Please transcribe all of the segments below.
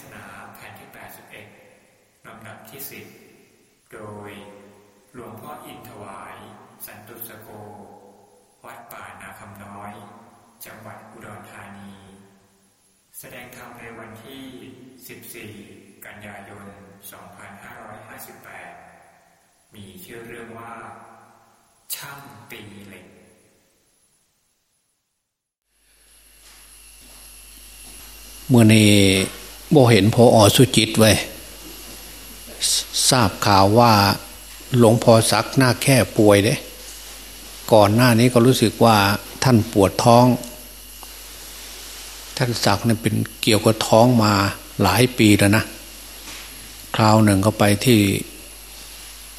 ศนาแผ่นที่ 81 ลำดับที่ 10 โดยหลวงพ่ออินถวาย สันตุสโก วัดป่านาคำน้อย จังหวัดอุดรธานี แสดงธรรมในวันที่ 14 กันยายน 2558 มีชื่อเรื่องว่า ช่างตีเหล็กเมื่อใน บเห็นพออสุจิตไว้ทราบข่าวว่าหลวงพ่อซักหน้าแค่ป่วยเด้ก่อนหน้านี้ก็รู้สึกว่าท่านปวดท้อง ท่านสักเนี่ยเป็นเกี่ยวกับท้องมาหลายปีแล้วนะ คราวหนึ่งก็ไปที่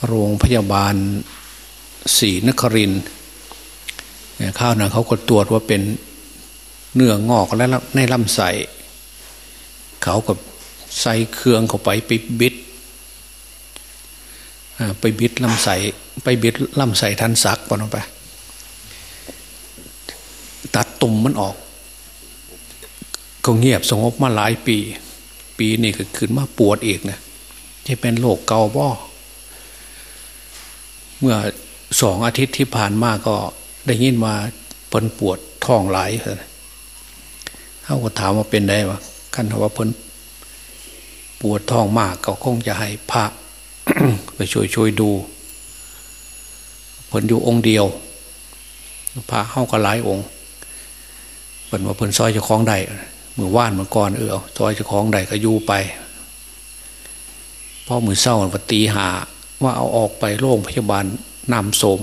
โรงพยาบาลศรีนครินข้าวนั้นเขาก็ตรวจว่าเป็นเนื้องอกและในลำไส้ เขาก็ใส่เครื่องเข้าไปไปบิดไปบิดลำไส้ไปบิดลำไส้ทันซักปนไป ตัดตุ่มมันออก ก็เงียบสงบมาหลายปี ปีนี้ก็ขึ้นมาปวดอีกนะจะเป็นโรคเกาบ่เมื่อสองอาทิตย์ที่ผ่านมาก็ได้ยินมาเพิ่นปวดท้องหลายเขาก็ถามว่าเป็นได้วะ คันว่าเพิ่นปวดท้องมากก็คงจะให้พระไปช่วยช่วยดูเพิ่นอยู่องค์เดียวพระเข้าก็หลายองค์เพิ่นว่าเพิ่นซอยจะคล้องได้มือว่านมือก่อนเออซอยจะคล้องได้ก็อยู่ไปพ่อมือเศร้าวันตีหาว่าเอาออกไปโรงพยาบาลนำสม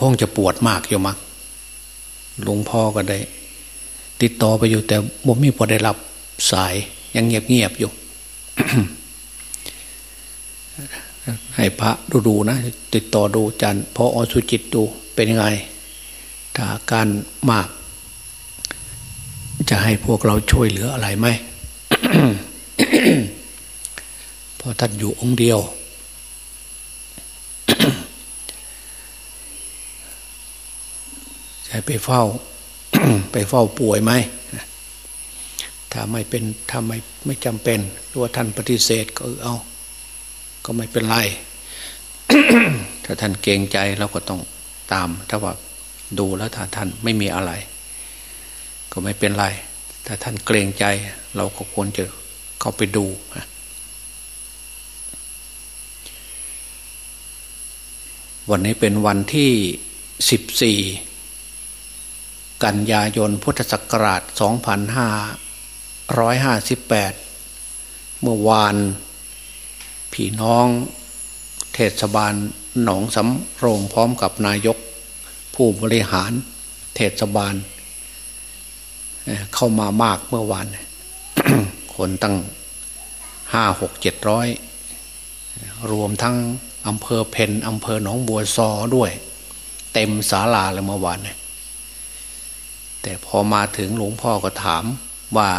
คงจะปวดมากอยู่มั้งหลวงพ่อก็ได้ ติดต่อไปอยู่แต่บ่มีพอได้รับสายยังเงียบเงียบอยู่ ให้พระดูดูนะ ติดต่อดูจันพออสุจิตดูเป็นยังไงถ้าการมาก จะให้พวกเราช่วยเหลืออะไรไหมพอท่านอยู่องค์เดียว จะไปเฝ้า ไปเฝ้าป่วยไหมถ้าไม่เป็นถ้าไม่ไม่จำเป็นหรือว่าท่านปฏิเสธก็เอา ก็ไม่เป็นไร ถ้าท่านเกรงใจเราก็ต้องตาม ถ้าว่าดูแล้วถ้าท่านไม่มีอะไร ก็ไม่เป็นไร ถ้าท่านเกรงใจ เราก็ควรจะเข้าไปดูวันนี้เป็นวันที่สิบสี่ กันยายนพุทธศักราชสองพันห้าร้อยห้าสิบแปดเมื่อวาน พี่น้องเทศบาลหนองสำโรงพร้อมกับนายกผู้บริหารเทศบาล เข้ามามากเมื่อวาน คนตั้งห้าหกเจ็ดร้อยรวมทั้งอำเภอเพนอำเภอหนองบัวซอด้วย เต็มศาลาเลยเมื่อวาน แต่พอมาถึงหลวงพ่อก็ถามว่า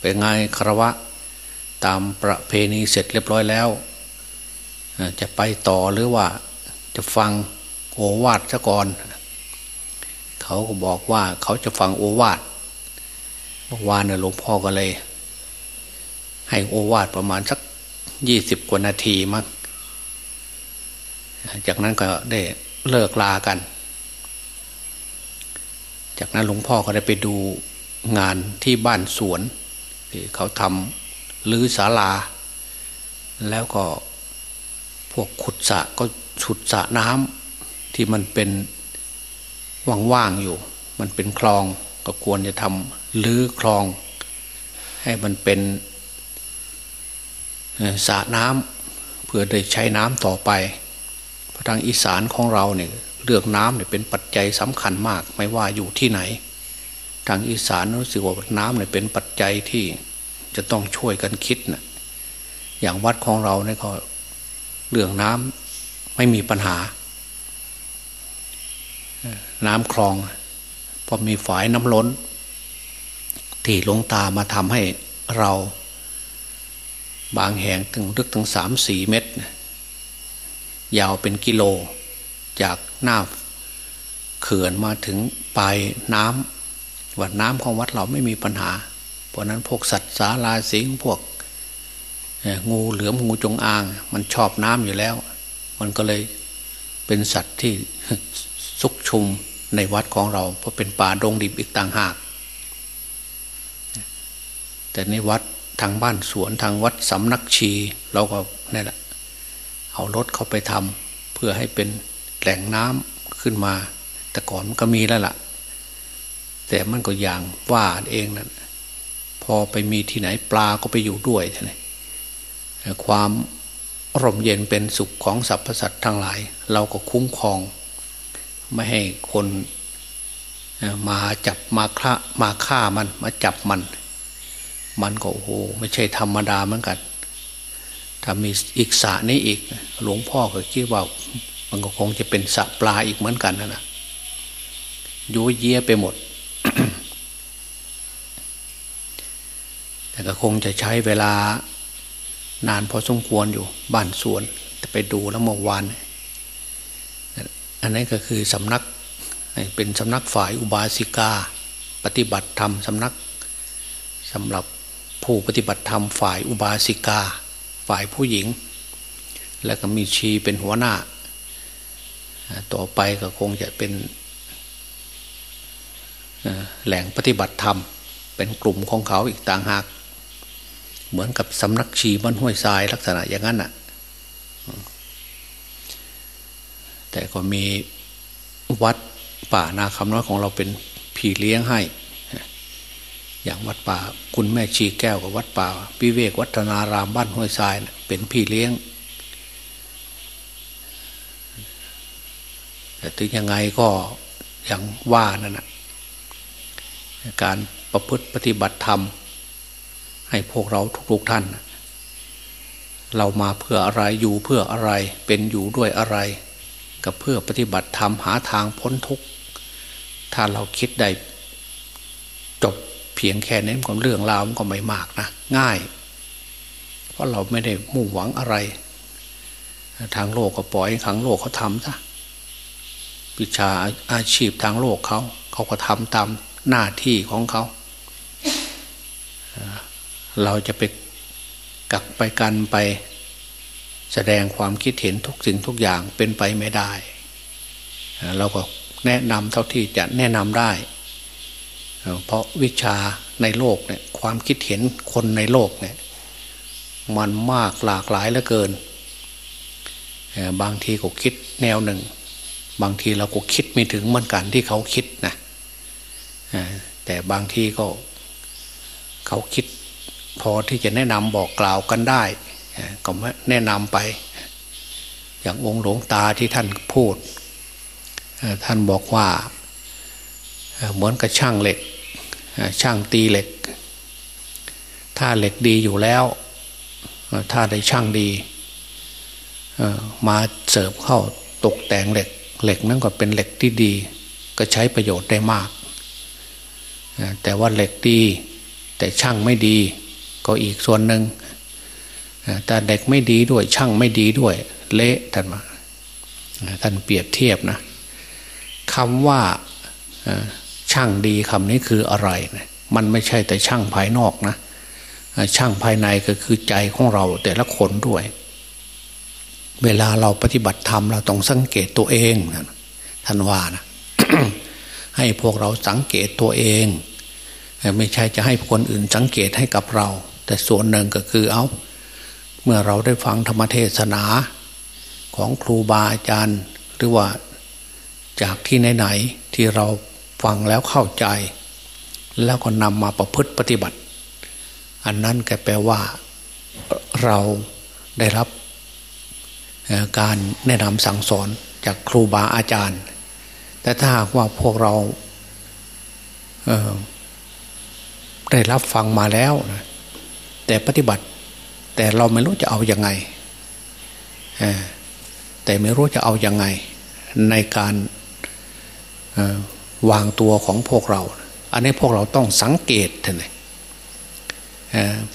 เป็นไงครวะ ตามประเพณีเสร็จเรียบร้อยแล้ว จะไปต่อหรือว่าจะฟังโอวาทซะก่อน เขาก็บอกว่าเขาจะฟังโอวาทเมื่อวานเนี่ยหลวงพ่อก็เลย ให้โอวาทประมาณสักยี่สิบกว่านาทีมั้งจากนั้นก็ได้เลิกลากัน จากนั้นหลวงพ่อก็ได้ไปดูงานที่บ้านสวนเขาทำลื้อศาลา แล้วก็พวกขุดสะก็ฉุดสะน้ำที่มันเป็นว่างๆอยู่ มันเป็นคลองก็ควรจะทำลื้อคลอง ให้มันเป็นสระน้ำเพื่อได้ใช้น้ำต่อไปพระทางอีสานของเราเนี่ย เรื่องน้ำเนี่ยเป็นปัจจัยสำคัญมาก ไม่ว่าอยู่ที่ไหน ทางอีสานรู้สึกว่าน้ำเนี่ยเป็นปัจจัยที่จะต้องช่วยกันคิดนะอย่างวัดของเราเนี่ยก็เรื่องน้ำไม่มีปัญหา น้ำคลองพอมีฝายน้ำล้น ที่ลงตามาทำให้เรา บางแห่งถึงลึกถึงสามสี่เมตร ยาวเป็นกิโล จากหน้าเขื่อนมาถึงปลายน้ำวัดน้ำของวัดเราไม่มีปัญหา เพราะนั้นพวกสัตว์สาลาสิงพวกงูเหลือมงูจงอาง มันชอบน้ำอยู่แล้ว มันก็เลยเป็นสัตว์ที่ซุกชุมในวัดของเรา เพราะเป็นป่าดงดิบอีกต่างหาก แต่ในวัดทางบ้านสวนทางวัดสำนักชีเราก็นี่แหละเอารถเข้าไปทำเพื่อให้เป็น แหล่งน้ำขึ้นมา แต่ก่อนมันก็มีแล้วละ่ะ แต่มันก็อย่างว่าเองนะั่นพอไปมีที่ไหนปลาก็ไปอยู่ด้วยท่านความร่มเย็นเป็นสุขของสรรพสัตว์ทั้งหลาย เราก็คุ้มครอง ไม่ให้คนมาจับมาฆ่ามาฆ่ามันมาจับมัน มันก็โอ้โหไม่ใช่ธรรมดาเหมือนกันถ้ามีอีกสระนี้อีก หลวงพ่อก็คิดว่า มันก็คงจะเป็นสระปลาอีกเหมือนกันนะนะยุ่ยเยไปหมด แต่ก็คงจะใช้เวลานานพอสมควรอยู่บ้านสวนแต่ไปดูแล้วเมื่อวานอันนี้ก็คือสำนักเป็นสำนักฝ่ายอุบาสิกา ปฏิบัติธรรมสำนักสำหรับผู้ปฏิบัติธรรมฝ่ายอุบาสิกา ฝ่ายผู้หญิง แล้วก็มีชีเป็นหัวหน้า ต่อไปก็คงจะเป็นแหล่งปฏิบัติธรรม เป็นกลุ่มของเขาอีกต่างหาก เหมือนกับสำนักชีบ้านห้วยทรายลักษณะอย่างนั้นน่ะแต่ก็มีวัดป่านาคำน้อยของเราเป็นพี่เลี้ยงให้ อย่างวัดป่าคุณแม่ชีแก้วกับวัดป่าพิเวกวัฒนารามบ้านห้วยทรายเป็นพี่เลี้ยง แต่ถึงยังไงก็อย่างว่านั่นนะการประพฤติปฏิบัติธรรม ให้พวกเราทุกๆท่าน เรามาเพื่ออะไรอยู่เพื่ออะไรเป็นอยู่ด้วยอะไรก็เพื่อปฏิบัติธรรมหาทางพ้นทุกข์ถ้าเราคิดได้จบเพียงแค่นี้ก็เรื่องราวมันก็ไม่มากนะง่าย เพราะเราไม่ได้มุ่งหวังอะไร ทางโลกก็ปล่อยทางโลกเขาทำซะ วิชาอาชีพทางโลกเขาเขาก็ทำตามหน้าที่ของเขา เราจะไปกักไปกันไป แสดงความคิดเห็นทุกสิ่งทุกอย่างเป็นไปไม่ได้ เราก็แนะนำเท่าที่จะแนะนำได้ เพราะวิชาในโลกเนี่ยความคิดเห็นคนในโลกเนี่ยมันมากหลากหลายเหลือเกิน บางทีก็คิดแนวหนึ่ง บางทีเราก็คิดไม่ถึงเหมือนกันที่เขาคิดนะแต่บางทีก็เขาคิดพอที่จะแนะนำบอกกล่าวกันได้ก็แนะนำไป อย่างองค์หลวงตาที่ท่านพูด ท่านบอกว่าเหมือนกับช่างเหล็ก ช่างตีเหล็ก ถ้าเหล็กดีอยู่แล้ว ถ้าได้ช่างดีมาเสริมเข้าตกแต่งเหล็ก เหล็กนั้นก็เป็นเหล็กที่ดี ก็ใช้ประโยชน์ได้มาก แต่ว่าเหล็กดี แต่ช่างไม่ดีก็อีกส่วนหนึ่งแต่เด็กไม่ดีด้วย ช่างไม่ดีด้วย เละท่านมาท่านเปรียบเทียบนะคำว่าช่างดีคำนี้คืออะไรนะมันไม่ใช่แต่ช่างภายนอกนะช่างภายในก็คือใจของเราแต่ละคนด้วย เวลาเราปฏิบัติธรรมเราต้องสังเกตตัวเองท่านว่านะให้พวกเราสังเกตตัวเอง ไม่ใช่จะให้คนอื่นสังเกตให้กับเรา แต่ส่วนหนึ่งก็คือเอาเมื่อเราได้ฟังธรรมเทศนาของครูบาอาจารย์ หรือว่าจากที่ไหนๆที่เราฟังแล้วเข้าใจ แล้วก็นำมาประพฤติปฏิบัติ อันนั้นก็แปลว่าเราได้รับ การแนะนำสั่งสอนจากครูบาอาจารย์ แต่ถ้าหากว่าพวกเราได้รับฟังมาแล้ว แต่ปฏิบัติ แต่เราไม่รู้จะเอาอยัางไงแต่ไม่รู้จะเอาอยัางไง ในการวางตัวของพวกเรา อันนี้พวกเราต้องสังเกตเลย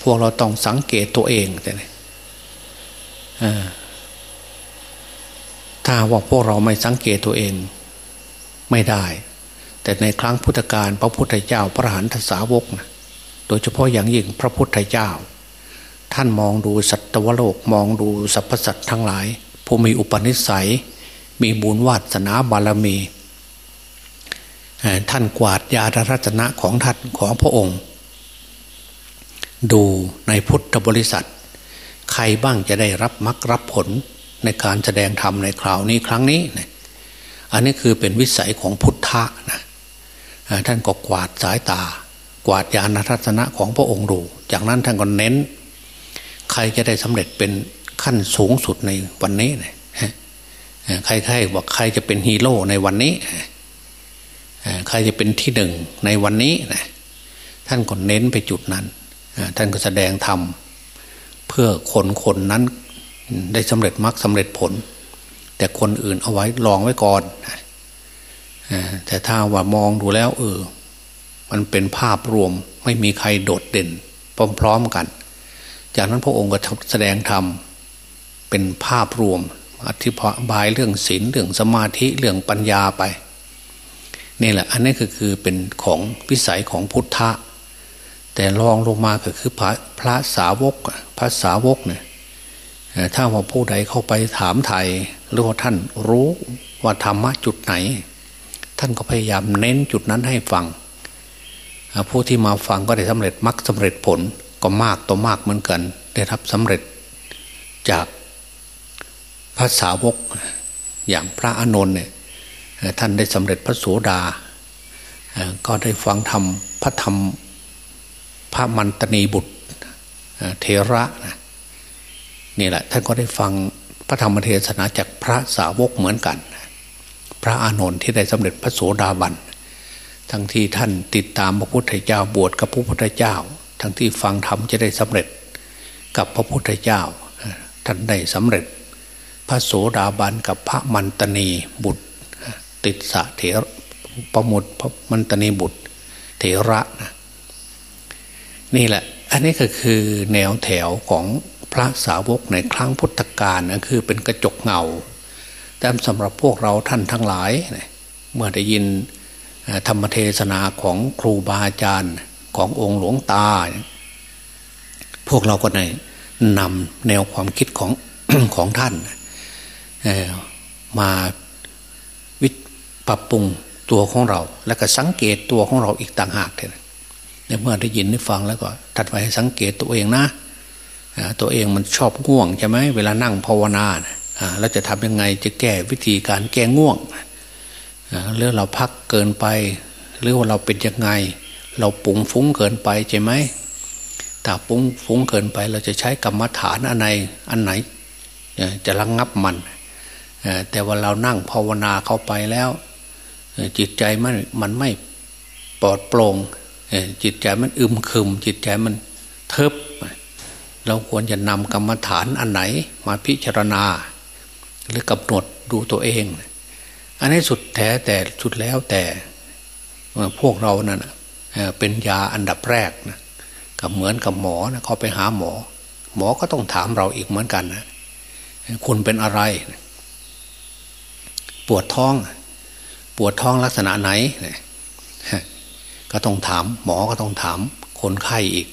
พวกเราต้องสังเกตตัวเองเลย ถ้าว่าพวกเราไม่สังเกตตัวเองไม่ได้ แต่ในครั้งพุทธกาลพระพุทธเจ้าพระหันทสาวกนะโดยเฉพาะอย่างยิ่งพระพุทธเจ้า ท่านมองดูสัตวโลกมองดูสรรพสัตว์ทั้งหลาย ผู้มีอุปนิสัย มีบุญวาสนาบารมี ท่านกวาดยารัตนะของท่านของพระองค์ ดูในพุทธบริษัท ใครบ้างจะได้รับมรรครับผล ในการแสดงธรรมในคราวนี้ครั้งนี้อันนี้คือเป็นวิสัยของพุทธะนะท่านก็กวาดสายตา กวาดญาณทัศนะของพระองค์ดูจากนั้นท่านก็เน้น ใครจะได้สำเร็จเป็นขั้นสูงสุดในวันนี้เนี่ยใครๆบอกใครจะเป็นฮีโร่ในวันนี้ใครจะเป็นที่หนึ่งในวันนี้นะท่านก็เน้นไปจุดนั้น ท่านก็แสดงธรรมเพื่อคนคนนั้น ได้สำเร็จมรรคสาเร็จผล แต่คนอื่นเอาไว้ลองไว้ก่อนแต่ถ้าว่ามองดูแล้วเออ มันเป็นภาพรวมไม่มีใครโดดเด่น พร้อมๆกัน จากนั้นพระองค์ก็แสดงธรรมเป็นภาพรวม อธิบายเรื่องศีลเรื่องสมาธิเรื่องปัญญาไปนี่แหละ อันนี้คือคือเป็นของวิสัยของพุทธะแต่รองลงมาก็คือพระพระสาวกพระสาวกเนี่ย ถ้าว่าผู้ใดเข้าไปถามไทยหรือว่าท่านรู้ว่าธรรมะจุดไหน ท่านก็พยายามเน้นจุดนั้นให้ฟัง ผู้ที่มาฟังก็ได้สำเร็จมรรคสาเร็จผลก็มากต่อมากเหมือนกัน ได้รับสำเร็จจากพระสาวกอย่างพระอานนท์เนี่ยท่านได้สำเร็จพระโสดา ก็ได้ฟังธรรมพระธรรมพระมันตนีบุตรเทระนี่ นี่แหละท่านก็ได้ฟังพระธรรมเทศนาจากพระสาวกเหมือนกัน พระอานนท์ที่ได้สำเร็จพระโสดาบันทั้งที่ท่านติดตามพระพุทธเจ้าบวชกับพระพุทธเจ้า ทั้งที่ฟังธรรมจะได้สำเร็จกับพระพุทธเจ้า ท่านได้สำเร็จ พระโสดาบันกับพระมันตนีบุตร ติดสะเถรประมุตพระมันตนีบุตร เถระนะนี่แหละ อันนี้ก็คือแนวแถวของ พระสาวกในครั้งพุทธกาลนะคือเป็นกระจกเงา แต่สำหรับพวกเราท่านทั้งหลาย เมื่อได้ยินธรรมเทศนาของครูบาอาจารย์ขององค์หลวงตา พวกเราก็ได้นำแนวความคิดของของท่านมาวิปรับปรุงตัวของเรา แล้วก็สังเกตตัวของเราอีกต่างหากเลยเมื่อได้ยินได้ฟังแล้วก็ทัดไว้ให้สังเกตตัวเองนะ ตัวเองมันชอบง่วงใช่ไหมเวลานั่งภาวนาเราจะทำยังไงจะแก้วิธีการแก้ง่วงหรือเราพักเกินไป หรือว่าเราเป็นยังไง เราปุงฟุ้งเกินไปใช่ไหมถ้าปุงฟุ้งเกินไป เราจะใช้กรรมฐานอันไหนอันไหน จะระงงับมัน แต่ว่าเรานั่งภาวนาเข้าไปแล้ว จิตใจมันมันไม่ปลอดโปร่งจิตใจมันอึมครึม จิตใจมันเทิบ เราควรจะนำกรรมฐานอันไหนมาพิจารณา หรือกำหนดดูตัวเอง อันนี้สุดแท้แต่สุดแล้วแต่พวกเรานั่นเป็นยาอันดับแรกนะกับเหมือนกับหมอนะเขาไปหาหมอ หมอก็ต้องถามเราอีกเหมือนกันนะคุณเป็นอะไร ปวดท้อง ปวดท้องลักษณะไหนก็ต้องถาม หมอก็ต้องถาม คนไข้อีก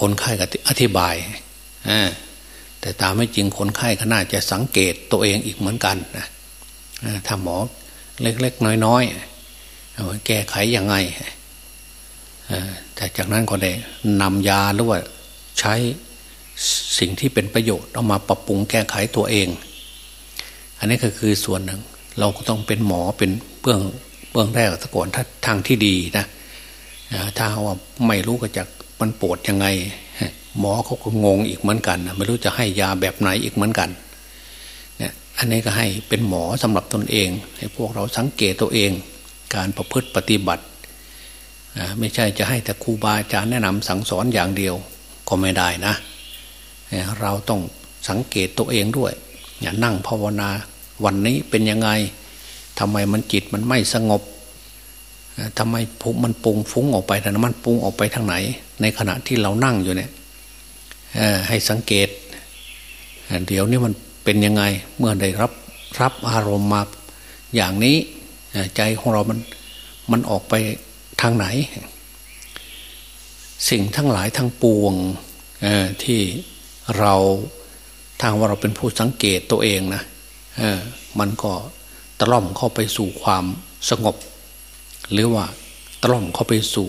คนไข้ก็อธิบายแต่ตามไม่จริงคนไข้ก็น่าจะสังเกตตัวเองอีกเหมือนกันนะถ้าหมอเล็กๆ น้อยๆแก้ไขยังไงแต่จากนั้นก็ได้นำยาหรือว่าใช้สิ่งที่เป็นประโยชน์เอามาปรับปรุงแก้ไขตัวเอง อันนี้ก็คือส่วนหนึ่ง เราก็ต้องเป็นหมอเป็นเบื้องเบื้องแรกตะก่อนถ้าทางที่ดีนะถ้าว่าไม่รู้ก็จะ มันปวดยังไง หมอเขาก็งงอีกเหมือนกันไม่รู้จะให้ยาแบบไหนอีกเหมือนกันเนี่ยอันนี้ก็ให้เป็นหมอสำหรับตนเอง ให้พวกเราสังเกตตัวเอง การประพฤติปฏิบัติไม่ใช่จะให้แต่ครูบาอาจารย์แนะนำสั่งสอนอย่างเดียวก็ไม่ได้นะ เราต้องสังเกตตัวเองด้วยอย่านั่งภาวนาวันนี้เป็นยังไงทำไมมันจิตมันไม่สงบ ทำไมมันปุงฟุ้งออกไปแต่มันปุงออกไปทางไหน ในขณะที่เรานั่งอยู่เนี่ยให้สังเกต เดี๋ยวนี้มันเป็นยังไงเมื่อได้รับรับอารมณ์มาอย่างนี้ใจของเรามันมันออกไปทางไหน สิ่งทั้งหลายทั้งปวงที่เราทางว่าเราเป็นผู้สังเกตตัวเองนะมันก็ตล่อมเข้าไปสู่ความสงบ หรือว่าตล่อมเข้าไปสู่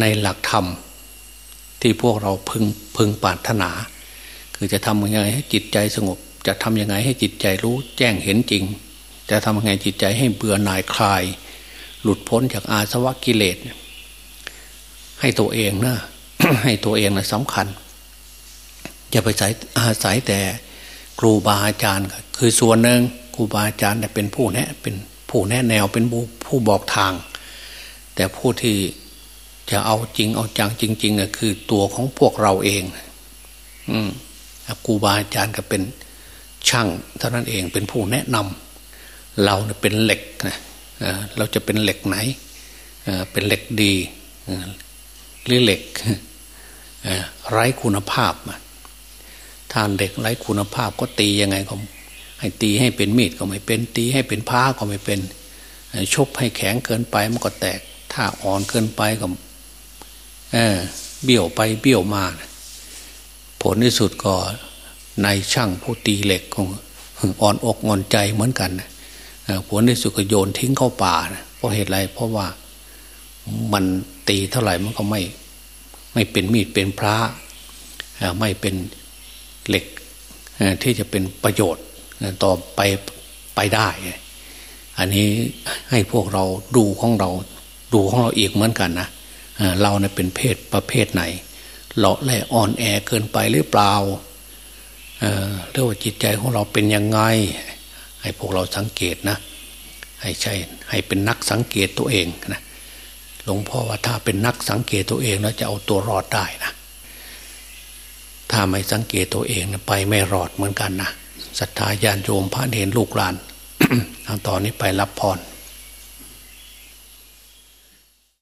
ในหลักธรรม ที่พวกเราพึงพึงปรารถนา คือจะทำยังไงให้จิตใจสงบ จะทำยังไงให้จิตใจรู้แจ้งเห็นจริง จะทำยังไงจิตใจให้เบื่อหน่ายคลาย หลุดพ้นจากอาสวะกิเลส ให้ตัวเองนะให้ตัวเองนะสำคัญ อย่าไปใส่อาศัยแต่ครูบาอาจารย์ คือส่วนหนึ่งครูบาอาจารย์เป็นผู้แนะเป็นผู้แนะแนวเป็น ผู้บอกทาง แต่ผู้ที่จะเอาจริงเอาจังจริงๆก็คือตัวของพวกเราเอง อืมครูบาอาจารย์ก็เป็นช่างเท่านั้นเองเป็นผู้แนะนำเราเป็นเหล็กนะเราจะเป็นเหล็กไหนเป็นเหล็กดีหรือเหล็กไร้คุณภาพถ้าเหล็กไร้คุณภาพก็ตียังไงก็ให้ตีให้เป็นมีดก็ไม่เป็น ตีให้เป็นผ้าก็ไม่เป็น ชบให้แข็งเกินไปมันก็แตก ถ้าอ่อนเกินไปก็เออเบี้ยวไปเบี้ยวมา ผลที่สุดก็ในช่างผู้ตีเหล็กคงอ่อนอกอ่อนใจเหมือนกันผลที่สุดก็โยนทิ้งเข้าป่าเพราะเหตุไรเพราะว่ามันตีเท่าไหร่มันก็ไม่ ไม่เป็นมีดเป็นพระไม่เป็นเหล็กที่จะเป็นประโยชน์ต่อไปไปได้ อันนี้ให้พวกเราดูของเราดูของเราอีกเหมือนกันนะเราเนี่ยเป็นเพศประเภทไหนเลาะแหละอ่อนแอเกินไปหรือเปล่าเรื่องว่าจิตใจของเราเป็นยังไง ให้พวกเราสังเกตนะ ให้ใช่ให้เป็นนักสังเกตตัวเองนะหลวงพ่อว่าถ้าเป็นนักสังเกตตัวเองแล้วจะเอาตัวรอดได้นะถ้าไม่สังเกตตัวเองไปไม่รอดเหมือนกันนะศรัทธาญาณโยมพระเนรลูกหลาน ตอนนี้ไปรับพร